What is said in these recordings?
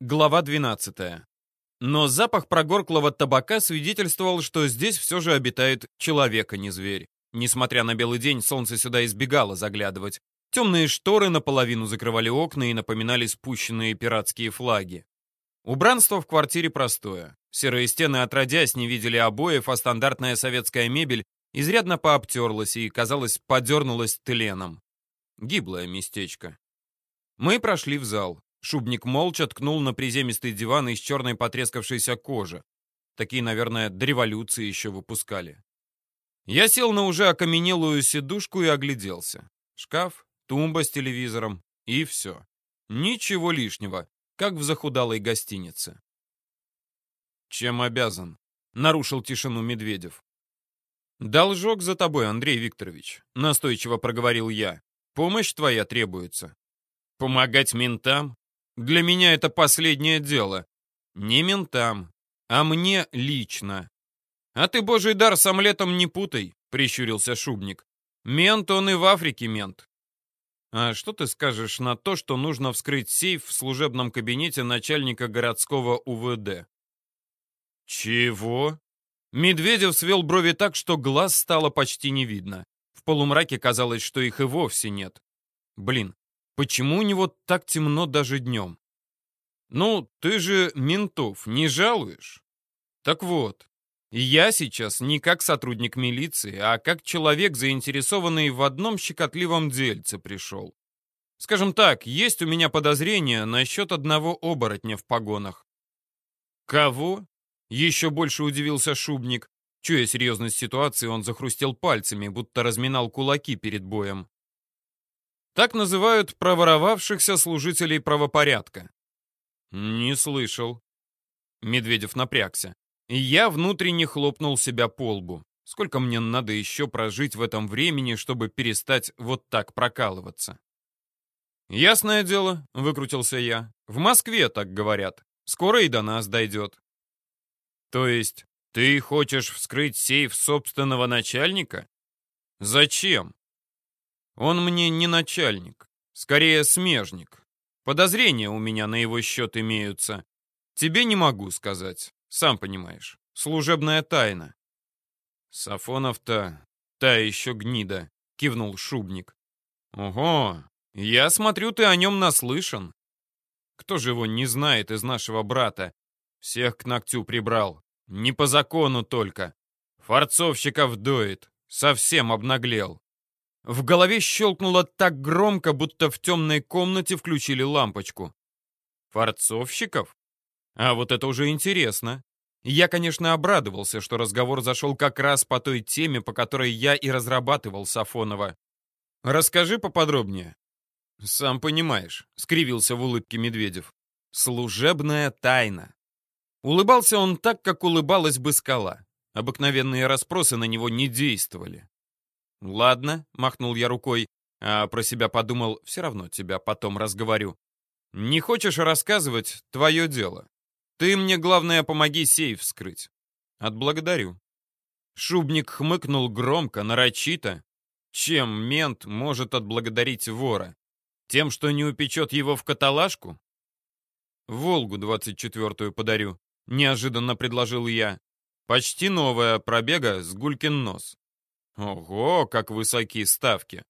Глава 12. Но запах прогорклого табака свидетельствовал, что здесь все же обитает человек, а не зверь. Несмотря на белый день, солнце сюда избегало заглядывать. Темные шторы наполовину закрывали окна и напоминали спущенные пиратские флаги. Убранство в квартире простое. Серые стены отродясь не видели обоев, а стандартная советская мебель изрядно пообтерлась и, казалось, подернулась тленом. Гиблое местечко. Мы прошли в зал. Шубник молча ткнул на приземистый диван из черной потрескавшейся кожи. Такие, наверное, до революции еще выпускали. Я сел на уже окаменелую сидушку и огляделся. Шкаф, тумба с телевизором и все. Ничего лишнего, как в захудалой гостинице. «Чем обязан?» — нарушил тишину Медведев. «Должок за тобой, Андрей Викторович», — настойчиво проговорил я. «Помощь твоя требуется». «Помогать ментам? Для меня это последнее дело. Не ментам, а мне лично. А ты божий дар с омлетом не путай, прищурился Шубник. Мент он и в Африке мент. А что ты скажешь на то, что нужно вскрыть сейф в служебном кабинете начальника городского УВД? Чего? Медведев свел брови так, что глаз стало почти не видно. В полумраке казалось, что их и вовсе нет. Блин, Почему у него так темно даже днем? Ну, ты же ментов не жалуешь? Так вот, я сейчас не как сотрудник милиции, а как человек, заинтересованный в одном щекотливом дельце пришел. Скажем так, есть у меня подозрение насчет одного оборотня в погонах. Кого? Еще больше удивился Шубник. Чуя серьезность ситуации, он захрустел пальцами, будто разминал кулаки перед боем. Так называют проворовавшихся служителей правопорядка. Не слышал. Медведев напрягся. И я внутренне хлопнул себя по лбу. Сколько мне надо еще прожить в этом времени, чтобы перестать вот так прокалываться? «Ясное дело», — выкрутился я. «В Москве так говорят. Скоро и до нас дойдет». «То есть ты хочешь вскрыть сейф собственного начальника? Зачем?» Он мне не начальник, скорее смежник. Подозрения у меня на его счет имеются. Тебе не могу сказать, сам понимаешь. Служебная тайна. Сафонов-то та еще гнида, кивнул Шубник. Ого, я смотрю, ты о нем наслышан. Кто же его не знает из нашего брата? Всех к ногтю прибрал. Не по закону только. Форцовщиков доит. Совсем обнаглел. В голове щелкнуло так громко, будто в темной комнате включили лампочку. Форцовщиков? А вот это уже интересно. Я, конечно, обрадовался, что разговор зашел как раз по той теме, по которой я и разрабатывал Сафонова. Расскажи поподробнее. Сам понимаешь, скривился в улыбке Медведев. Служебная тайна. Улыбался он так, как улыбалась бы скала. Обыкновенные расспросы на него не действовали. «Ладно», — махнул я рукой, а про себя подумал, все равно тебя потом разговорю. «Не хочешь рассказывать? Твое дело. Ты мне, главное, помоги сейф вскрыть». «Отблагодарю». Шубник хмыкнул громко, нарочито. Чем мент может отблагодарить вора? Тем, что не упечет его в каталажку? «Волгу двадцать четвертую подарю», — неожиданно предложил я. «Почти новая, пробега с гулькин нос. Ого, как высоки ставки.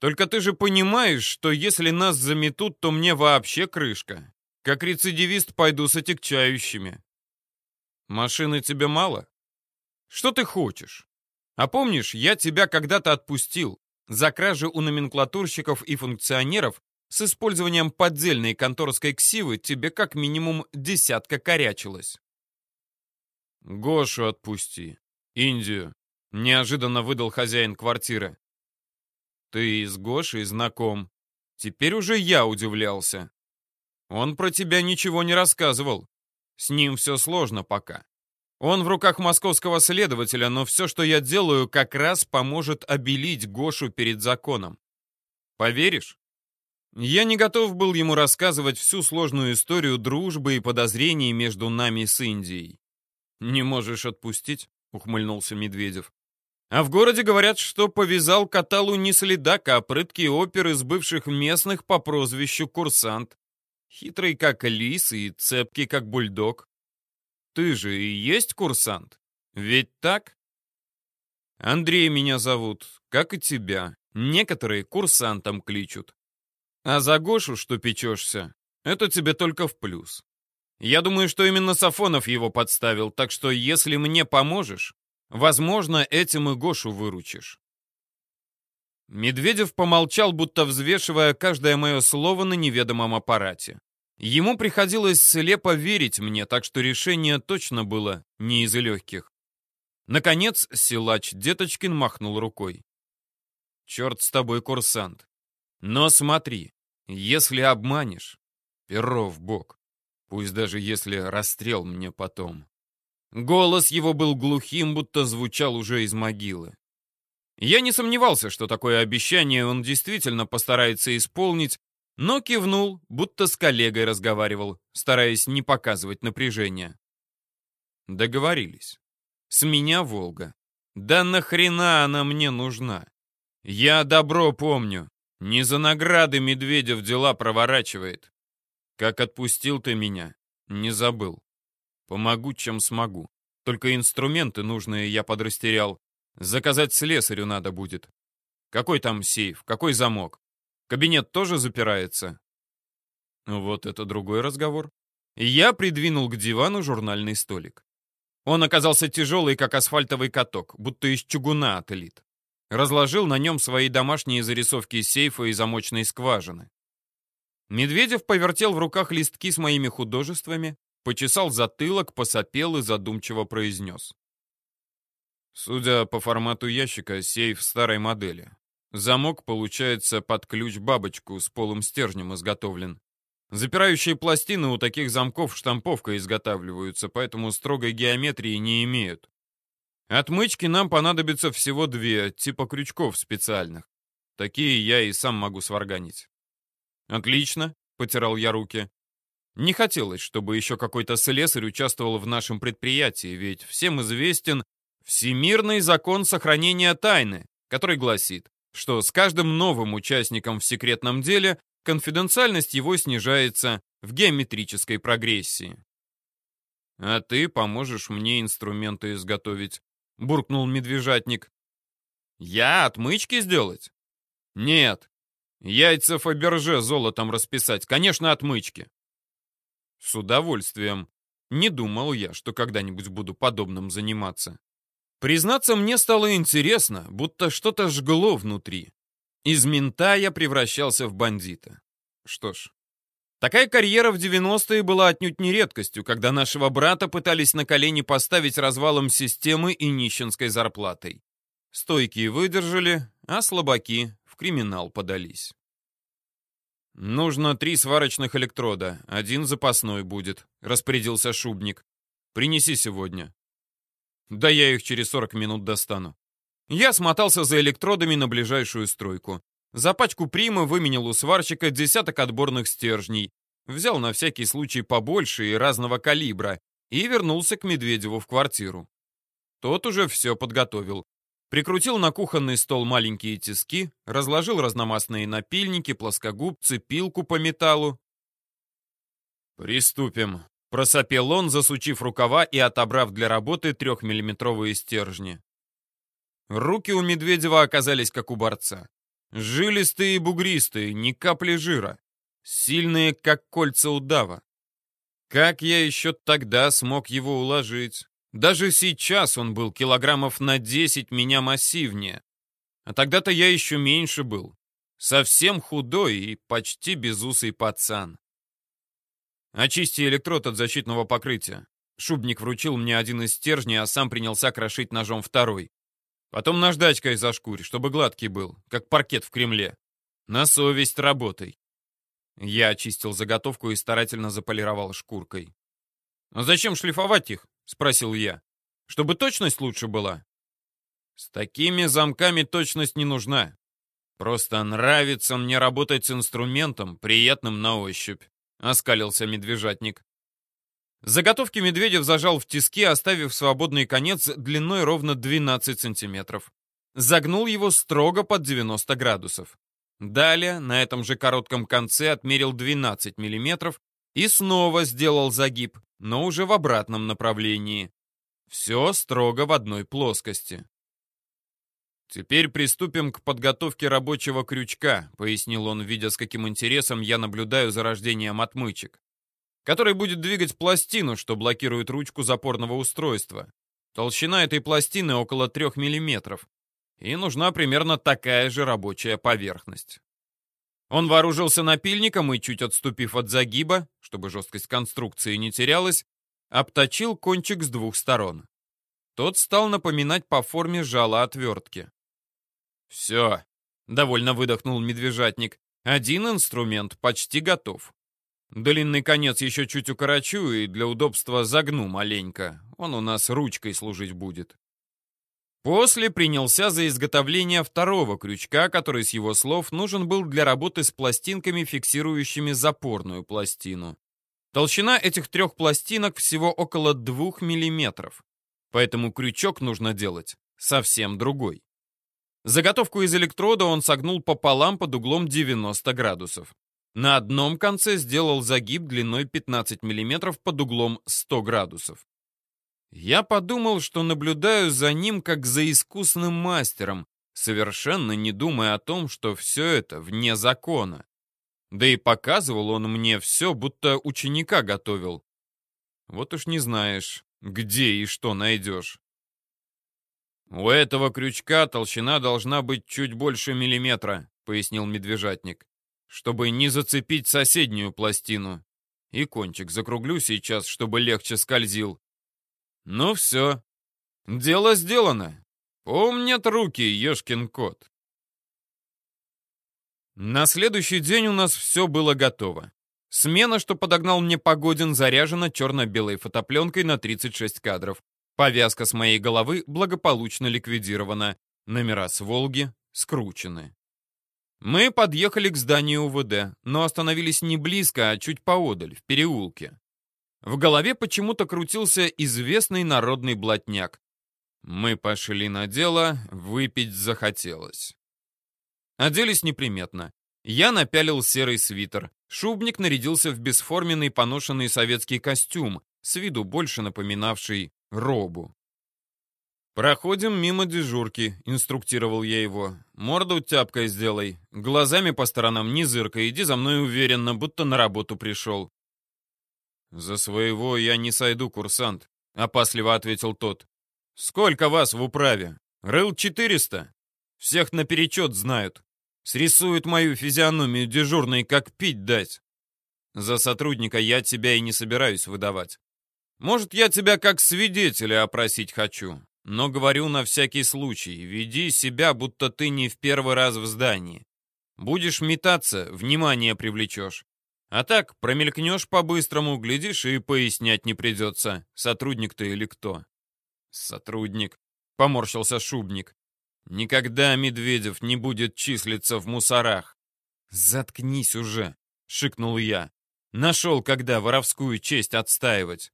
Только ты же понимаешь, что если нас заметут, то мне вообще крышка. Как рецидивист пойду с отягчающими. Машины тебе мало? Что ты хочешь? А помнишь, я тебя когда-то отпустил за кражи у номенклатурщиков и функционеров с использованием поддельной конторской ксивы тебе как минимум десятка корячилось. Гошу отпусти. Индию. Неожиданно выдал хозяин квартиры. Ты с Гошей знаком. Теперь уже я удивлялся. Он про тебя ничего не рассказывал. С ним все сложно пока. Он в руках московского следователя, но все, что я делаю, как раз поможет обелить Гошу перед законом. Поверишь? Я не готов был ему рассказывать всю сложную историю дружбы и подозрений между нами с Индией. «Не можешь отпустить?» — ухмыльнулся Медведев. А в городе говорят, что повязал Каталу не следак, а прыткий опер из бывших местных по прозвищу Курсант. Хитрый, как лис, и цепкий, как бульдог. Ты же и есть курсант? Ведь так? Андрей меня зовут, как и тебя. Некоторые курсантом кличут. А за Гошу, что печешься, это тебе только в плюс. Я думаю, что именно Сафонов его подставил, так что если мне поможешь, возможно, этим и Гошу выручишь. Медведев помолчал, будто взвешивая каждое мое слово на неведомом аппарате. Ему приходилось слепо верить мне, так что решение точно было не из легких. Наконец, силач Деточкин махнул рукой. «Черт с тобой, курсант. Но смотри, если обманешь, перо в бок. Пусть даже если расстрел мне потом». Голос его был глухим, будто звучал уже из могилы. Я не сомневался, что такое обещание он действительно постарается исполнить, но кивнул, будто с коллегой разговаривал, стараясь не показывать напряжения. Договорились. С меня Волга. Да нахрена она мне нужна? Я добро помню. Не за награды Медведев дела проворачивает. Как отпустил ты меня, не забыл. Помогу, чем смогу. Только инструменты нужные я подрастерял. Заказать слесарю надо будет. Какой там сейф? Какой замок? Кабинет тоже запирается? Вот это другой разговор. Я придвинул к дивану журнальный столик. Он оказался тяжелый, как асфальтовый каток, будто из чугуна отлит. Разложил на нем свои домашние зарисовки сейфа и замочной скважины. Медведев повертел в руках листки с моими художествами, почесал затылок, посопел и задумчиво произнес. Судя по формату ящика, сейф старой модели. Замок, получается, под ключ-бабочку с полым стержнем изготовлен. Запирающие пластины у таких замков штамповка изготавливаются, поэтому строгой геометрии не имеют. Отмычки нам понадобится всего две, типа крючков специальных. Такие я и сам могу сварганить. Отлично, потирал я руки. Не хотелось, чтобы еще какой-то слесарь участвовал в нашем предприятии, ведь всем известен Всемирный закон сохранения тайны, который гласит, что с каждым новым участником в секретном деле конфиденциальность его снижается в геометрической прогрессии. «А ты поможешь мне инструменты изготовить», — буркнул медвежатник. «Я отмычки сделать?» «Нет. Яйца Фаберже золотом расписать, конечно, отмычки». «С удовольствием. Не думал я, что когда-нибудь буду подобным заниматься». Признаться, мне стало интересно, будто что-то жгло внутри. Из мента я превращался в бандита. Что ж, такая карьера в 90-е была отнюдь не редкостью, когда нашего брата пытались на колени поставить развалом системы и нищенской зарплатой. Стойкие выдержали, а слабаки в криминал подались. «Нужно три сварочных электрода, один запасной будет», — распорядился Шубник. «Принеси сегодня». Да я их через 40 минут достану. Я смотался за электродами на ближайшую стройку. За пачку примы выменял у сварщика десяток отборных стержней. Взял на всякий случай побольше и разного калибра и вернулся к Медведеву в квартиру. Тот уже все подготовил. Прикрутил на кухонный стол маленькие тиски, разложил разномастные напильники, плоскогубцы, пилку по металлу. «Приступим», Просопел он, засучив рукава и отобрав для работы трехмиллиметровые стержни. Руки у Медведева оказались как у борца. Жилистые и бугристые, ни капли жира. Сильные, как кольца удава. Как я еще тогда смог его уложить? Даже сейчас он был килограммов на 10 меня массивнее. А тогда-то я еще меньше был. Совсем худой и почти безусый пацан. Очисти электрод от защитного покрытия. Шубник вручил мне один из стержней, а сам принялся крошить ножом второй. Потом наждачкой зашкурь, чтобы гладкий был, как паркет в Кремле. На совесть работай. Я очистил заготовку и старательно заполировал шкуркой. «А зачем шлифовать их?» — спросил я. «Чтобы точность лучше была?» «С такими замками точность не нужна. Просто нравится мне работать с инструментом, приятным на ощупь. — оскалился медвежатник. Заготовки Медведев зажал в тиски, оставив свободный конец длиной ровно 12 сантиметров. Загнул его строго под 90 градусов. Далее, на этом же коротком конце отмерил 12 мм и снова сделал загиб, но уже в обратном направлении. Все строго в одной плоскости. «Теперь приступим к подготовке рабочего крючка», — пояснил он, видя, с каким интересом я наблюдаю за рождением отмычек, который будет двигать пластину, что блокирует ручку запорного устройства. Толщина этой пластины около 3 мм, и нужна примерно такая же рабочая поверхность. Он вооружился напильником и, чуть отступив от загиба, чтобы жесткость конструкции не терялась, обточил кончик с двух сторон. Тот стал напоминать по форме жало отвертки. «Все», — довольно выдохнул медвежатник, — «один инструмент почти готов. Длинный конец еще чуть укорочу и для удобства загну маленько. Он у нас ручкой служить будет». После принялся за изготовление второго крючка, который, с его слов, нужен был для работы с пластинками, фиксирующими запорную пластину. Толщина этих трех пластинок всего около 2 мм, поэтому крючок нужно делать совсем другой. Заготовку из электрода он согнул пополам под углом 90 градусов. На одном конце сделал загиб длиной 15 мм под углом 100 градусов. Я подумал, что наблюдаю за ним как за искусным мастером, совершенно не думая о том, что все это вне закона. Да и показывал он мне все, будто ученика готовил. Вот уж не знаешь, где и что найдешь. «У этого крючка толщина должна быть чуть больше миллиметра», — пояснил медвежатник, «чтобы не зацепить соседнюю пластину. И кончик закруглю сейчас, чтобы легче скользил. Ну все, дело сделано. Помнят руки, ешкин кот». На следующий день у нас все было готово. Смена, что подогнал мне Погодин, заряжена черно-белой фотопленкой на 36 кадров. Повязка с моей головы благополучно ликвидирована. Номера с «Волги» скручены. Мы подъехали к зданию УВД, но остановились не близко, а чуть поодаль, в переулке. В голове почему-то крутился известный народный блатняк. Мы пошли на дело, выпить захотелось. Оделись неприметно. Я напялил серый свитер. Шубник нарядился в бесформенный поношенный советский костюм, с виду больше напоминавший робу. «Проходим мимо дежурки», — инструктировал я его. «Морду тяпкой сделай. Глазами по сторонам не зыркай. Иди за мной уверенно, будто на работу пришел». «За своего я не сойду, курсант», — опасливо ответил тот. «Сколько вас в управе? Рыл четыреста? Всех наперечет знают. Срисуют мою физиономию дежурной, как пить дать. За сотрудника я тебя и не собираюсь выдавать. Может, я тебя как свидетеля опросить хочу, но говорю на всякий случай, веди себя, будто ты не в первый раз в здании. Будешь метаться, внимание привлечешь. А так, промелькнешь по-быстрому, глядишь, и пояснять не придется, сотрудник ты или кто. Сотрудник, поморщился Шубник. Никогда Медведев не будет числиться в мусорах. Заткнись уже, шикнул я. Нашел, когда воровскую честь отстаивать.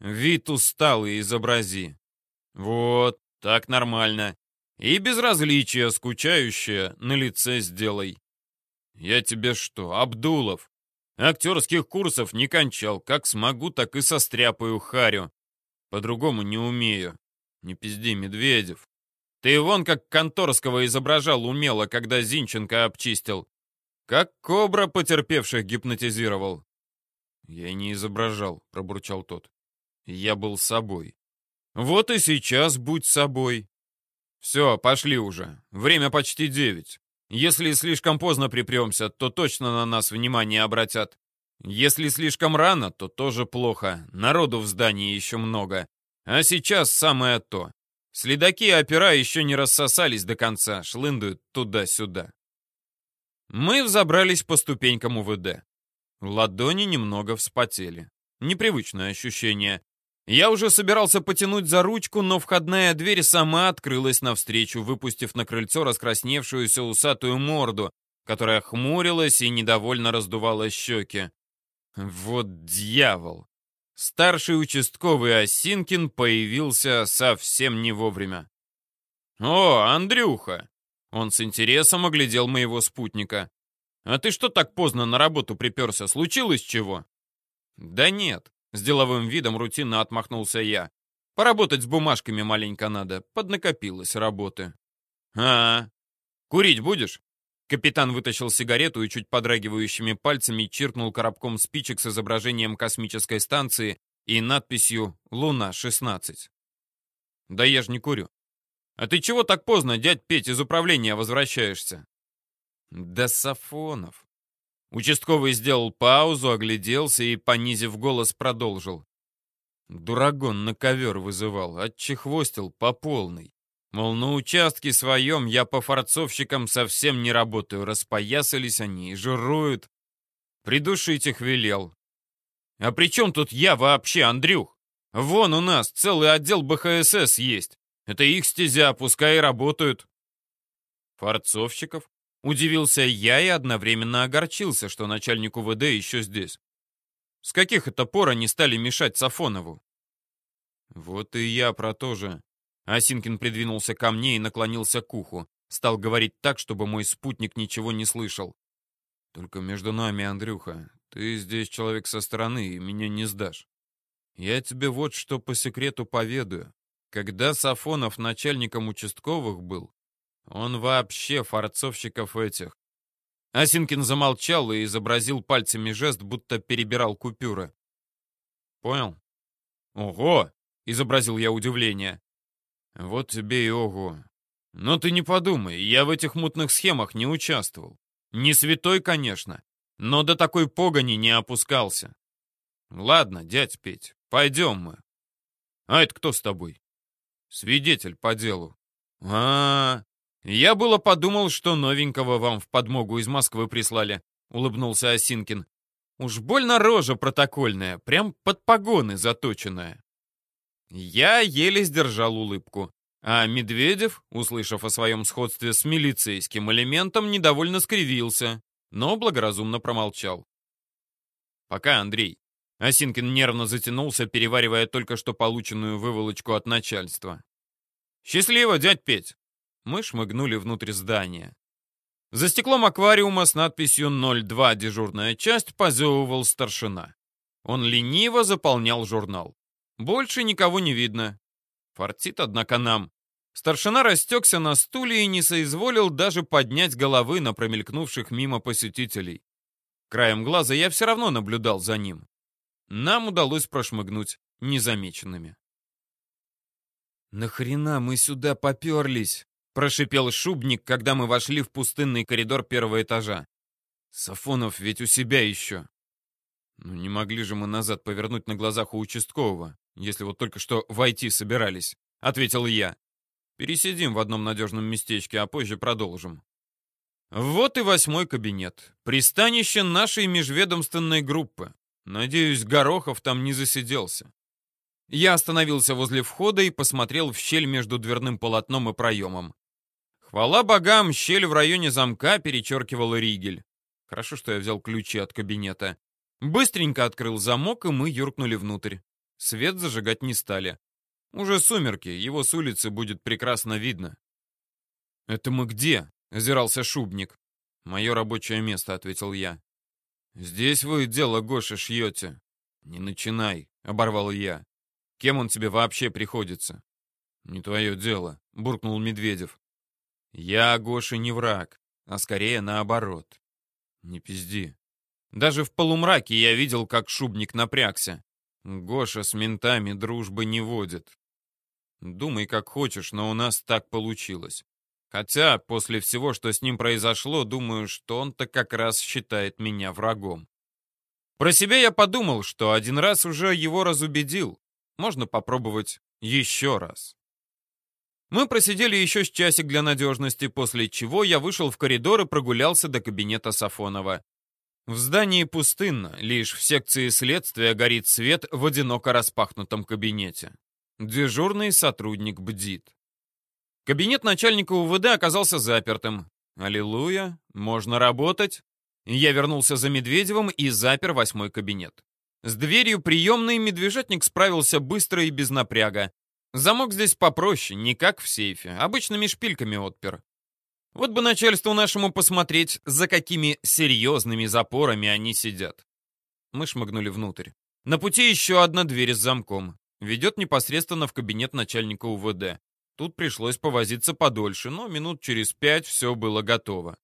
Вид усталый изобрази. Вот, так нормально. И безразличие скучающее на лице сделай. Я тебе что, Абдулов? Актерских курсов не кончал. Как смогу, так и состряпаю харю. По-другому не умею. Не пизди, Медведев. Ты вон как конторского изображал умело, когда Зинченко обчистил. Как кобра потерпевших гипнотизировал. Я не изображал, пробурчал тот. Я был собой. Вот и сейчас будь собой. Все, пошли уже. Время почти девять. Если слишком поздно припремся, то точно на нас внимание обратят. Если слишком рано, то тоже плохо. Народу в здании еще много. А сейчас самое то. Следаки опера еще не рассосались до конца, шлындают туда-сюда. Мы взобрались по ступенькам УВД. Ладони немного вспотели. Непривычное ощущение. Я уже собирался потянуть за ручку, но входная дверь сама открылась навстречу, выпустив на крыльцо раскрасневшуюся усатую морду, которая хмурилась и недовольно раздувала щеки. Вот дьявол! Старший участковый Осинкин появился совсем не вовремя. «О, Андрюха! Он с интересом оглядел моего спутника. «А ты что так поздно на работу приперся? Случилось чего?» «Да нет», — с деловым видом рутинно отмахнулся я. «Поработать с бумажками маленько надо, поднакопилось работы». «А, курить будешь?» Капитан вытащил сигарету и чуть подрагивающими пальцами чиркнул коробком спичек с изображением космической станции и надписью «Луна-16». «Да я ж не курю». «А ты чего так поздно, дядь Петь, из управления возвращаешься?» «Да Сафонов». Участковый сделал паузу, огляделся и, понизив голос, продолжил. Дурагон на ковер вызывал, отчехвостил по полной. Мол, на участке своем я по форцовщикам совсем не работаю, распоясались они и жируют. Придушить их велел. А при чем тут я вообще, Андрюх? Вон у нас целый отдел БХСС есть. Это их стезя, пускай и работают. Форцовщиков? Удивился я и одновременно огорчился, что начальник УВД еще здесь. С каких это пор они стали мешать Сафонову? Вот и я про то же. Осинкин придвинулся ко мне и наклонился к уху. Стал говорить так, чтобы мой спутник ничего не слышал. «Только между нами, Андрюха, ты здесь человек со стороны и меня не сдашь. Я тебе вот что по секрету поведаю. Когда Сафонов начальником участковых был, он вообще форцовщиков этих. Осинкин замолчал и изобразил пальцами жест, будто перебирал купюры. «Понял?» «Ого!» — изобразил я удивление. Вот тебе и ого. Но ты не подумай, я в этих мутных схемах не участвовал. Не святой, конечно, но до такой погони не опускался. Ладно, дядь Петь, пойдем мы. А это кто с тобой? Свидетель по делу. А, -а, -а. Я было подумал, что новенького вам в подмогу из Москвы прислали, улыбнулся Осинкин. Уж больно рожа протокольная, прям под погоны заточенная. Я еле сдержал улыбку. А Медведев, услышав о своем сходстве с милицейским элементом, недовольно скривился, но благоразумно промолчал. «Пока, Андрей». Осинкин нервно затянулся, переваривая только что полученную выволочку от начальства. «Счастливо, дядь Петь!» Мы шмыгнули внутрь здания. За стеклом аквариума с надписью «02. Дежурная часть» позевывал старшина. Он лениво заполнял журнал. Больше никого не видно. Фартит, однако, нам. Старшина растекся на стуле и не соизволил даже поднять головы на промелькнувших мимо посетителей. Краем глаза я все равно наблюдал за ним. Нам удалось прошмыгнуть незамеченными. «Нахрена мы сюда поперлись?» — прошипел Шубник, когда мы вошли в пустынный коридор первого этажа. «Сафонов ведь у себя еще». «Ну не могли же мы назад повернуть на глазах у участкового если вот только что войти собирались», — ответил я. «Пересидим в одном надежном местечке, а позже продолжим». Вот и восьмой кабинет. Пристанище нашей межведомственной группы. Надеюсь, Горохов там не засиделся. Я остановился возле входа и посмотрел в щель между дверным полотном и проемом. Хвала богам, щель в районе замка перечеркивала ригель. Хорошо, что я взял ключи от кабинета. Быстренько открыл замок, и мы юркнули внутрь. Свет зажигать не стали. Уже сумерки, его с улицы будет прекрасно видно. «Это мы где?» — озирался Шубник. «Мое рабочее место», — ответил я. «Здесь вы дело Гоши шьете». «Не начинай», — оборвал я. «Кем он тебе вообще приходится?» «Не твое дело», — буркнул Медведев. «Я Гоше не враг, а скорее наоборот». «Не пизди». Даже в полумраке я видел, как Шубник напрягся. Гоша с ментами дружбы не водит. Думай, как хочешь, но у нас так получилось. Хотя, после всего, что с ним произошло, думаю, что он-то как раз считает меня врагом. Про себя я подумал, что один раз уже его разубедил. Можно попробовать еще раз. Мы просидели еще с часик для надежности, после чего я вышел в коридор и прогулялся до кабинета Сафонова. В здании пустынно, лишь в секции следствия горит свет в одиноко распахнутом кабинете. Дежурный сотрудник бдит. Кабинет начальника УВД оказался запертым. Аллилуйя, можно работать. Я вернулся за Медведевым и запер восьмой кабинет. С дверью приемной медвежатник справился быстро и без напряга. Замок здесь попроще, не как в сейфе, обычными шпильками отпер. Вот бы начальству нашему посмотреть, за какими серьезными запорами они сидят. Мы шмыгнули внутрь. На пути еще одна дверь с замком. Ведет непосредственно в кабинет начальника УВД. Тут пришлось повозиться подольше, но минут через пять все было готово.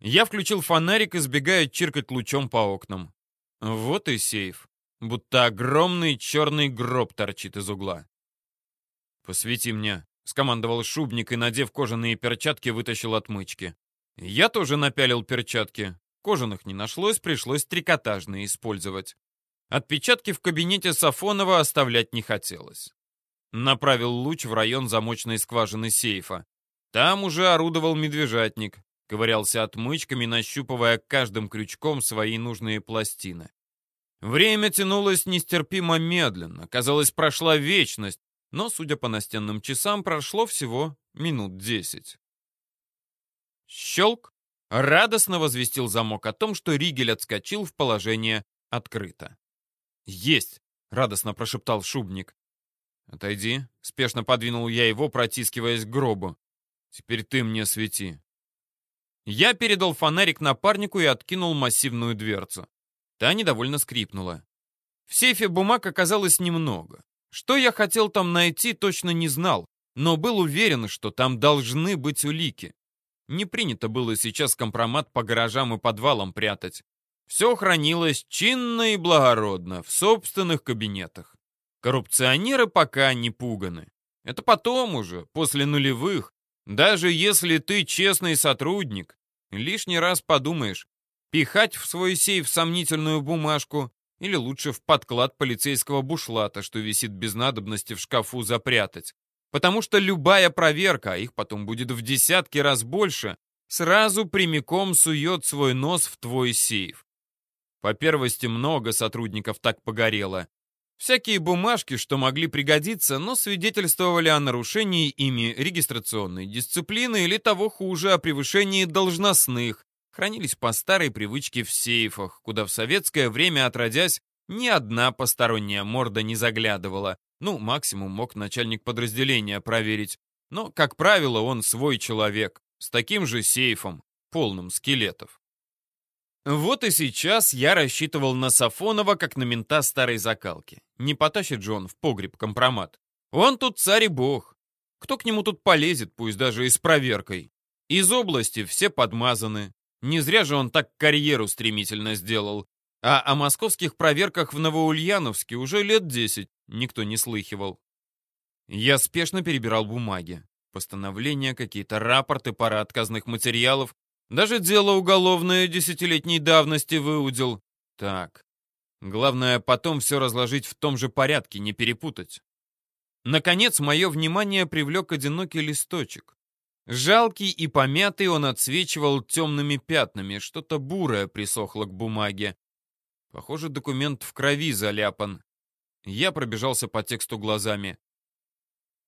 Я включил фонарик, избегая чиркать лучом по окнам. Вот и сейф. Будто огромный черный гроб торчит из угла. «Посвети мне», — скомандовал шубник и, надев кожаные перчатки, вытащил отмычки. Я тоже напялил перчатки. Кожаных не нашлось, пришлось трикотажные использовать. Отпечатки в кабинете Сафонова оставлять не хотелось. Направил луч в район замочной скважины сейфа. Там уже орудовал медвежатник, ковырялся отмычками, нащупывая каждым крючком свои нужные пластины. Время тянулось нестерпимо медленно, казалось, прошла вечность, но, судя по настенным часам, прошло всего минут десять. Щелк! Радостно возвестил замок о том, что Ригель отскочил в положение открыто. «Есть!» — радостно прошептал шубник. «Отойди», — спешно подвинул я его, протискиваясь к гробу. «Теперь ты мне свети». Я передал фонарик напарнику и откинул массивную дверцу. Та недовольно скрипнула. В сейфе бумаг оказалось немного. Что я хотел там найти, точно не знал, но был уверен, что там должны быть улики. Не принято было сейчас компромат по гаражам и подвалам прятать. Все хранилось чинно и благородно, в собственных кабинетах. Коррупционеры пока не пуганы. Это потом уже, после нулевых. Даже если ты честный сотрудник, лишний раз подумаешь, пихать в свой сейф сомнительную бумажку или лучше в подклад полицейского бушлата, что висит без надобности в шкафу запрятать. Потому что любая проверка, а их потом будет в десятки раз больше, сразу прямиком сует свой нос в твой сейф. По первости много сотрудников так погорело. Всякие бумажки, что могли пригодиться, но свидетельствовали о нарушении ими регистрационной дисциплины или того хуже, о превышении должностных, хранились по старой привычке в сейфах, куда в советское время, отродясь, ни одна посторонняя морда не заглядывала. Ну, максимум мог начальник подразделения проверить. Но, как правило, он свой человек, с таким же сейфом, полным скелетов. Вот и сейчас я рассчитывал на Сафонова, как на мента старой закалки. Не потащит же он в погреб компромат. Он тут царь и бог. Кто к нему тут полезет, пусть даже и с проверкой? Из области все подмазаны. Не зря же он так карьеру стремительно сделал. А о московских проверках в Новоульяновске уже лет десять никто не слыхивал. Я спешно перебирал бумаги. Постановления, какие-то рапорты, пара отказных материалов, даже дело уголовное десятилетней давности выудил. Так, главное потом все разложить в том же порядке, не перепутать. Наконец, мое внимание привлек одинокий листочек. Жалкий и помятый он отсвечивал темными пятнами, что-то бурое присохло к бумаге. Похоже, документ в крови заляпан. Я пробежался по тексту глазами.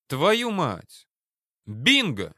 Твою мать! Бинго!